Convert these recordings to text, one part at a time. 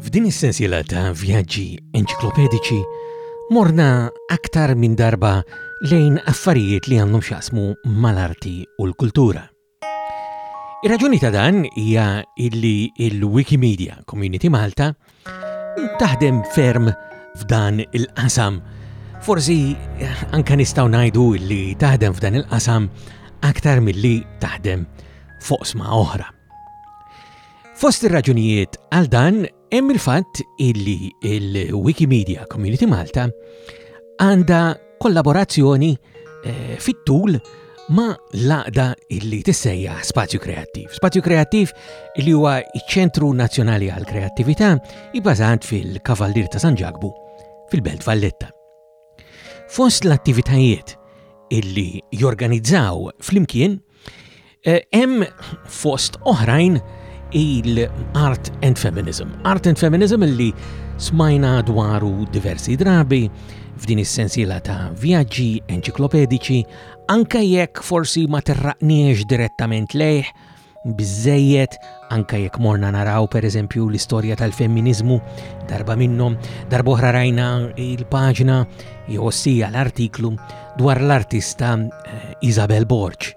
F'din is-sensiela ta' vjaġġi enċiklopedici morna aktar minn darba lejn affarijiet li għandhom xasmu mal-arti u l-kultura. Ir-raġuni ta' dan hija illi il-Wikimedia Community Malta taħdem ferm f'dan il-qasam. Forsi anka nistgħu ngħidu li taħdem f'dan il-qasam aktar milli taħdem foqsma oħra. Fost ir-raġunijiet għal dan hemm il-fatt illi il-Wikimedia Community Malta għandha kollaborazzjoni eh, fit-tul ma laqda illi tissejja Spazju Kreattiv. Spazju Kreattiv illi huwa iċ-Ċentru Nazzjonali għal Kreattività ibbażat fil-Kavallier ta' San Ġakbu fil-Belt Valletta. Fost l-attivitajiet illi jorganizzaw flimkien Hemm fost oħrajn il-Art and Feminism. Art and Feminism li smajna dwaru diversi drabi f'din is-sensiela ta' vjaġġi enċiklopedici, anke jekk forsi ma terraqniex direttament lejh biżejjed Anke jekk morna naraw pereżempju l-istorja tal-femminiżmu, darba minnhom, darba oħra rajna il-paġna jew ossija l-artiklu dwar l-artista eh, Isabel Borg.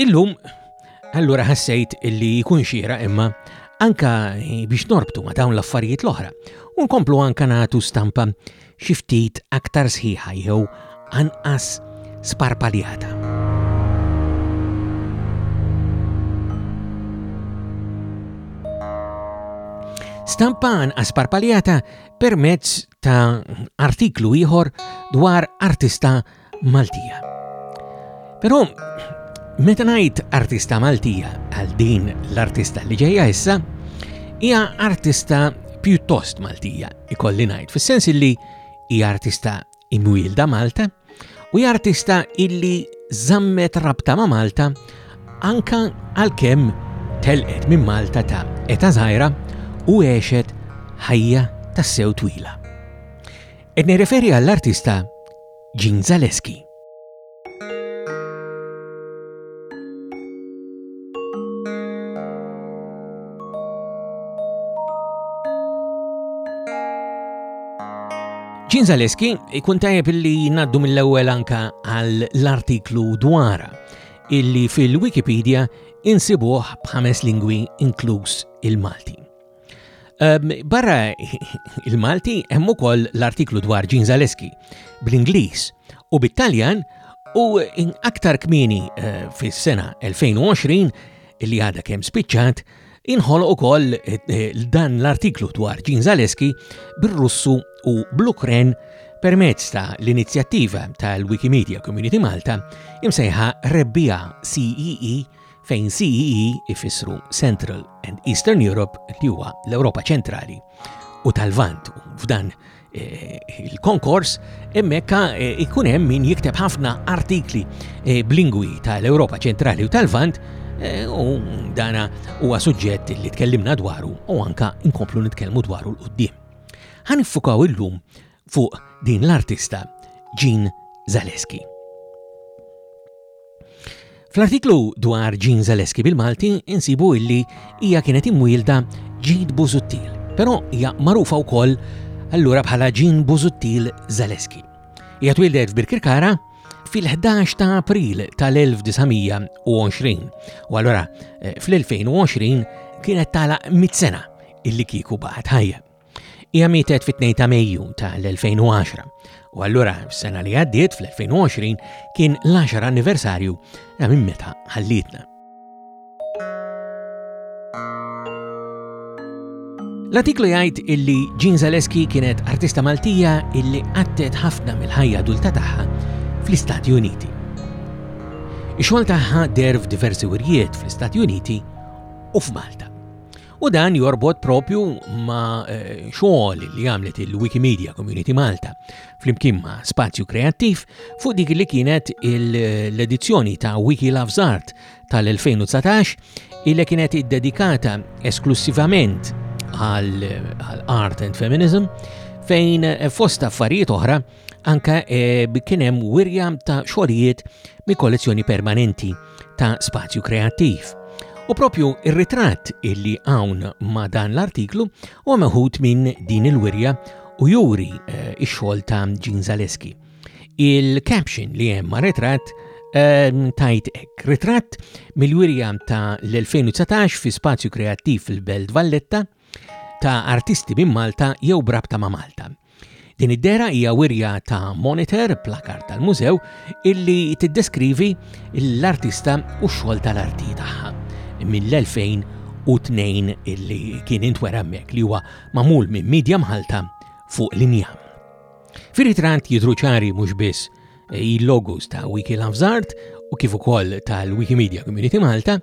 Illum, allura ħassejt illi jkun xira imma anka eh, biex norbtu ma dawn l-affarijiet l-oħra, u nkomplu anka nagħtu stampa xi ftit aktar sħiħa jew anqas sparpaljata. Stampa anqas sparpaljata permezz ta' artiklu ieħor dwar artista Maltija. Però meta ngħid artista Maltija għal din l-artista li ġejja issa, hija artista pjuttost Maltija, ikolli ngħid, fis-sens illi hija artista imwielda Malta u hija artista illi żammet rabta ma' Malta anka għalkemm telqet minn Malta ta' eta żgħira u għexet ħajja tas-sew twila. Ed nirreferi għall-artista Jean Zaleski. Jean Zaleski ikun tajjeb li naddu mill-ewwel anka għal l-artiklu dwara illi fil-Wikipedia insibuh b'ħames lingwi inkluż il-Malti. Barra il-Malti hemm ukoll l-artiklu dwar Jean Zaleski bl-Ingliż u bit-Taljan u aktar kmieni eh, fis-sena 2020 li għadha kemm spiċċat inħol ukoll eh, dan l-artiklu dwar Jean Zaleski bir-Russu u bl-Ukren permezz ta' l-inizjattiva tal-Wikimedia Community Malta imsejħa Rebbija CEE e fejn CEE ifissru Central and Eastern Europe li huwa l-Ewropa ċentrali u tal-Vant f'dan eh, il-konkors emmekka eh, ikun hemm min jikteb ħafna artikli eh, b'lingwi tal-Ewropa ċentrali u tal-Vant u dana huwa suġġett li tkellimna dwaru u anka nkomplu nitkellmu dwaru l-qudiem. Ħan iffukaw illum fuq din l-artista Jean Zaleski. Fl-artiklu dwar Jean Zaleski bil-Malti insibu illi hija kienet imwielda Ġid Buzuttil, però hija magħrufa wkoll allura bħala Jean Buzuttil Zaleski. Hija twildet f'Birkirkara fil-11 ta' April tal-1920 u allura eh, fl-2020 kienet tala mit-sena illi kieku baħat ħajja. Hija mietet fit-2 ta' Mejju tal-2010 u allura s-sena li għaddiet fl-2020 kien l-10 anniversarju ta' minn meta ħallitna. L-artiklu jgħid illi Jean Zaleski kienet artista Maltija illi għattet ħafna mill-ħajja adulta tagħha fl-Istati Uniti. Ix-xogħol tagħha der f'diversi wirjiet fl-Istati Uniti u f'Malta. U dan jorbot propju ma' eh, xogħol li għamlet il-Wikimedia Community Malta flimkien ma' Spazju Kreattiv fuq dik li kienet l-edizzjoni ta' Wiki Loves Art tal-2019 illi kienet iddedikata esklussivament għal Art and Feminism fejn eh, fost affarijiet oħra anka eh, kien hemm wirja ta' xogħlijiet mi kollezzjoni permanenti ta' spazju kreattiv. U propju ir-ritratt illi hawn ma' dan l-artiklu u meħud minn din il-wirja u juri eh, ix-xogħol ta' Jean Zaleski. Il-caption li hemm ma' ritratt eh, tajt ek. Ritratt mill-wirja ta' l-2019 fi spazju kreattiv fil-Belt Valletta ta' artisti minn Malta jew brabta ma' Malta. Din id-dera hija wirja ta' monitor, plakar tal-mużew, illi tiddeskrivi l-artista u x-xogħol tal-arti tagħha mill-2002 illi kien intwera hemmhekk li huwa magħmul minn Media Malta fuq l-injam. Fir-ritratt jidhru ċari mhux biss eh, il-logos ta' Wiki Loves Art u kif ukoll tal-Wikimedia Community Malta,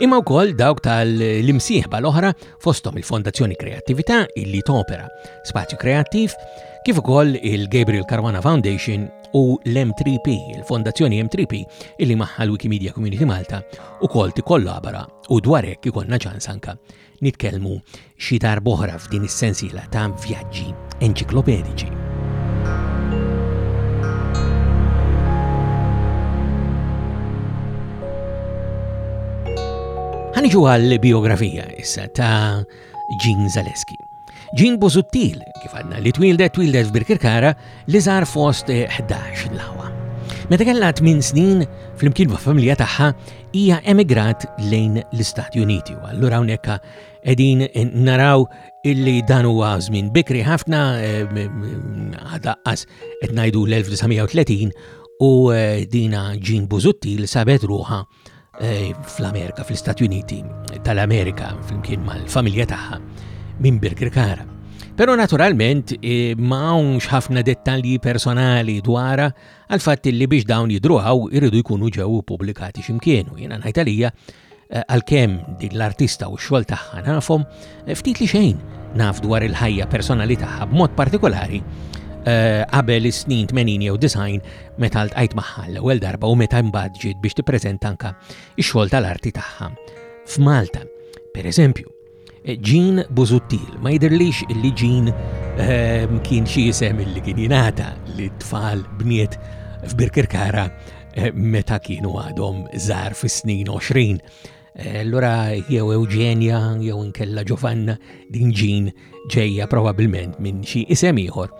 imma wkoll dawk tal-imsieħba l-oħra fosthom il-Fondazzjoni Kreattività illi topera Spazju Kreattiv kif ukoll il-Gabriel Caruana Foundation u l-M3P, il-Fondazzjoni M3P illi maħħa l-Wikimedia Community Malta ukoll tikkollabora u dwar hekk ikollna ċans anka Nitkellmu xi darb'oħra f'din is-sensiela ta' vjaġġi enċiklopediċi. Ħaniġu għall-biografija issa ta' Jean Zaleski. Jean Bozuttil, kif għadna li twildet twildet f'Birkirkara li żar fost 11 lawa. Meta kellha 8 snin, flimkien ma' familja tagħha, hija emigrat lejn l-Istati Uniti. U allura hawnhekk qegħdin naraw illi dan huwa żmien bikri ħafna eh, għadaqqas qed ngħidu l-1930 u eh, dina Jean Buzuttil sabet ruħa eh, fl-Amerika, fl-Istati Uniti tal-Amerika, flimkien mal-familja tagħha minn Birkirkara. Pero naturalment eh, ma hawnx ħafna dettalji personali dwara għal fatt li biex dawn jidruħaw irridu jkunu ġew ippubblikati x'imkien u jiena ngħid għalija eh, għalkemm din l-artista u x-xogħol tagħha nafhom eh, ftit li xejn naf dwar il-ħajja personali tagħha b'mod partikolari eh, qabel is-snin 80 jew 90 meta ltqajt magħha l-ewwel darba u meta mbagħad ġiet biex tippreżenta anke x-xogħol tal-arti tagħha f'Malta. Per eżempju, Jean Busuttil. Ma jidhirlix li Jean ehm, kien xi isem li kien jingħata li tfal bniet f'Birkirkara eh, meta kienu għadhom żar fis-snin 20. Eh, allura jew Eugenia jew inkella Giovanna din Jean ġejja probabbilment minn xi isem ieħor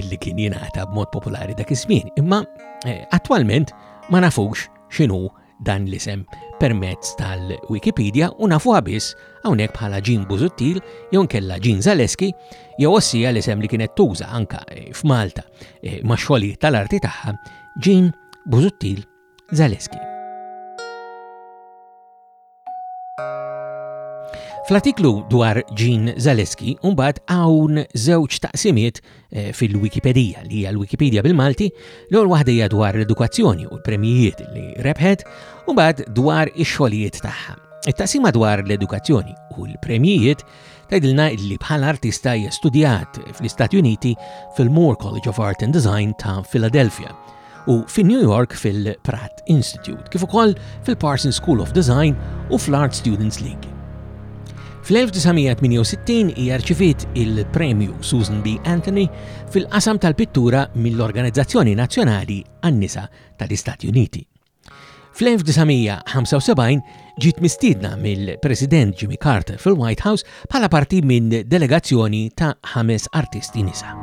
illi kien jingħata b'mod popolari dak iż-żmien. Imma eh, attwalment ma nafux x'inhu dan l-isem permezz tal-Wikipedia u nafuha biss hawnhekk bħala Jean Busuttil jew nkella Jean Zaleski jew ossija l-isem li kienet tuża anka eh, f'Malta eh, ma' xogħlijiet tal-arti tagħha Jean Busuttil Zaleski. Fl-artiklu dwar Jean Zaleski mbagħad hawn żewġ taqsimiet Eh, fil-Wikipedija li hija l-Wikipedija bil-Malti, l-ewwel waħda hija dwar l-edukazzjoni u l-premjijiet li rebħet u bad dwar ix-xogħlijiet tagħha. It-taqsima dwar l-edukazzjoni u l-premjijiet tgħidilna li bħala artista hija studjat fl-Istati Uniti fil-Moore College of Art and Design ta' Philadelphia u fi New York fil-Pratt Institute, kif ukoll fil-Parsons School of Design u fl-Art Students League. Fl-1968 hija rċiviet il-Premju Susan B. Anthony fil-qasam tal-pittura mill-Organizzazzjoni Nazzjonali għan-Nisa tal-Istati Uniti. Fl-1975 ġiet mistiedna mill-President Jimmy Carter fil-White House bħala parti minn delegazzjoni ta' ħames artisti nisa.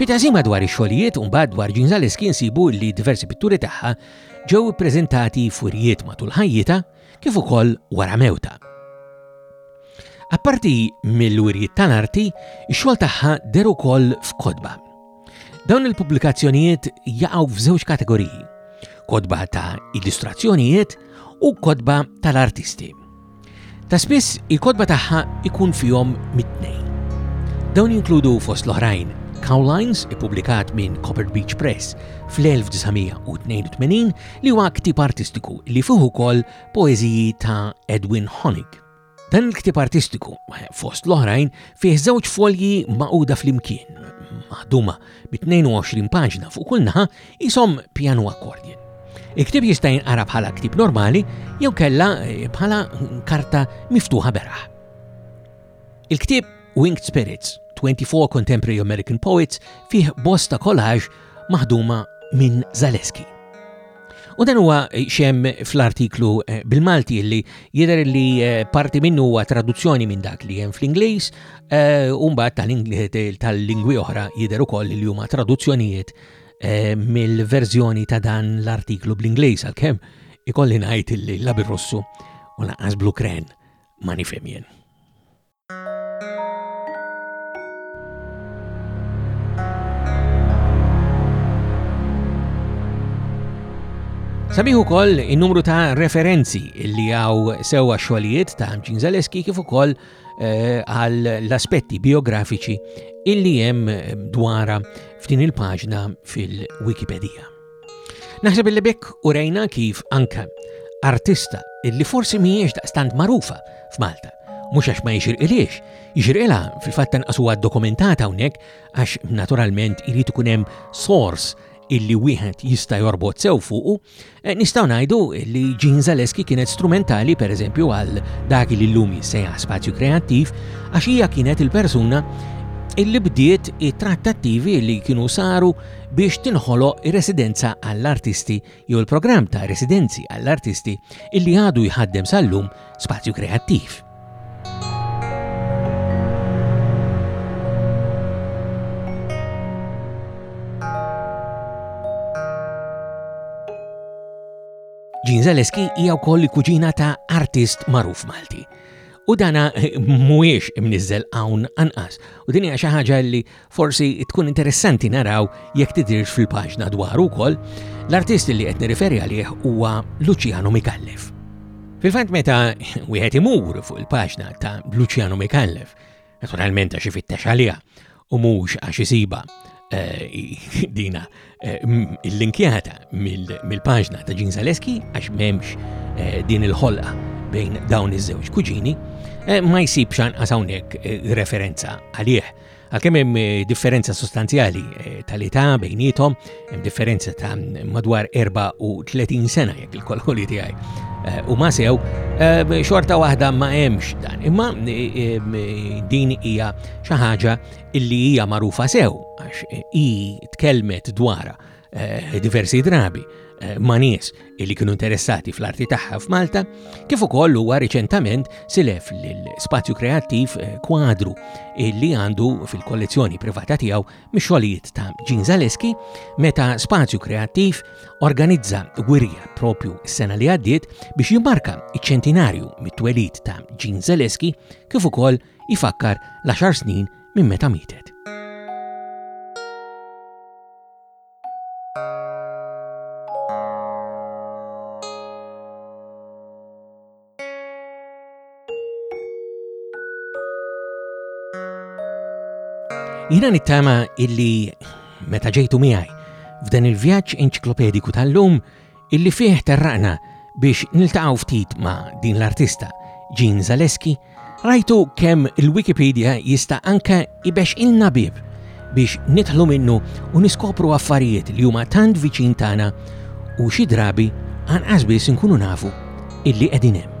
Fitazima dwar ix-xogħlijiet u mbagħad dwar Jean Zaleski nsibu li diversi pitturi tagħha ġew ippreżentati furijiet matul ħajjita kif ukoll wara mewtha. Apparti mill-wirjiet tal-arti, ix-xogħol tagħha deher ukoll f'kotba. Dawn il-pubblikazzjonijiet jaqgħu f'żewġ kategoriji, kotba ta' illustrazzjonijiet u kotba tal-artisti. Ta' spiss il-kotba tagħha ikun fihom mit-tnejn. Dawn jinkludu fost l-oħrajn Cowlines, ippubblikat minn Copper Beach Press fl-1982, li huwa ktieb artistiku li fih ukoll poeżiji ta' Edwin Honig. Dan il-ktieb artistiku, fost l-oħrajn, fih żewġ folji maquda flimkien, maħduma bi 22 paġna fuq kull naħa, isom pjanu akkordjen. Il-ktieb jista' jinqara bħala ktieb normali jew kella eh, bħala karta miftuħa beraħ. Il-ktieb Winged Spirits 24 Contemporary American Poets fih bosta collage maħduma minn Zaleski. U dan huwa eh, xem fl-artiklu eh, bil-Malti li jidher li eh, parti minnu huwa traduzzjoni minn dak li hemm fl-Ingliż u mbagħad tal-lingwi oħra jidher ukoll li huma traduzzjonijiet mill-verżjoni ta' dan l-artiklu bl-Ingliż għalkemm ikolli ngħid li la bir-Russu u lanqas bl-Ukren ma nifhem jien. Sabiħ ukoll in-numru ta' referenzi li għaw sewa xogħlijiet ta' Ġin Zaleski kif ukoll eh, għal l-aspetti biografiċi illi hemm dwara f'din il-paġna fil-Wikipedia. Naħseb illi bekk u rejna kif anka artista illi forsi mhijiex daqstant marufa f'Malta. Mhux għax ma jixirqiliex, jixirqilha fil-fatt tanqas huwa dokumentata hawnhekk għax naturalment irid ikun hemm sors illi wieħed jista' jorbot sew fuqu, eh, nistgħu ngħidu li Jean Zaleski kienet strumentali pereżempju għal dak li llum jissejjaħ spazju kreattiv għax hija kienet il-persuna illi bdiet it-trattattivi li kienu saru biex tinħoloq ir-residenza għall-artisti jew il-programm ta' residenzi għall-artisti illi għadu jħaddem sal-lum spazju kreattiv. Jean Zaleski hija wkoll kuġina ta' artist magħruf Malti. U dana eh, mhuwiex imniżżel hawn anqas. U din hija xi ħaġa li Forsi tkun interessanti naraw jekk tidirx fil-paġna dwar ukoll, l-artist li qed nirriferi għalih huwa Luciano Mikallef. Fil-fatt meta wieħed imur fuq il-paġna ta' Luciano Mikallef, naturalment għax ifittex għaliha u mhux għax isiba eh, dina eh, il-linkjata mill-paġna ta' Ġin Zaleski għax m'hemmx eh, din il-ħolqa bejn dawn iż-żewġ kuġini, ma jsibx anqas hawnhekk referenza għalih Għalkemm hemm eh, differenza sostanzjali eh, tal-età bejnietom, hemm differenza ta' madwar 34 sena jekk il-kolħoli tiegħi eh, u ma sew, xorta waħda ma hemmx dan. Imma din hija xi ħaġa illi hija magħrufa sew għax hi tkellmet dwarha Eh, diversi drabi eh, ma' nies li kienu interessati fl-arti tagħha f'Malta, kif ukoll huwa riċentament silef l-spazju kreattiv eh, kwadru li għandu fil-kollezzjoni privata tiegħu mix-xogħlijiet ta' Jean Zaleski meta spazju kreattiv organizza wirja propju s-sena li għaddiet biex jimmarka iċ-ċentinarju mit-twelid ta' Jean Zaleski kif ukoll ifakkar l-10 snin minn meta mietet. Jina nittama illi meta ġejtu miegħi f'dan il-vjaġġ enċiklopediku tal-lum illi fih terraqna biex niltaqgħu ftit ma' din l-artista Jean Zaleski, rajtu kemm il-Wikipedia jista' anke ilna bieb biex nidħlu minnu u niskopru affarijiet li huma tant viċin tagħna u xi drabi anqas biss inkunu nafu illi qegħdin hemm.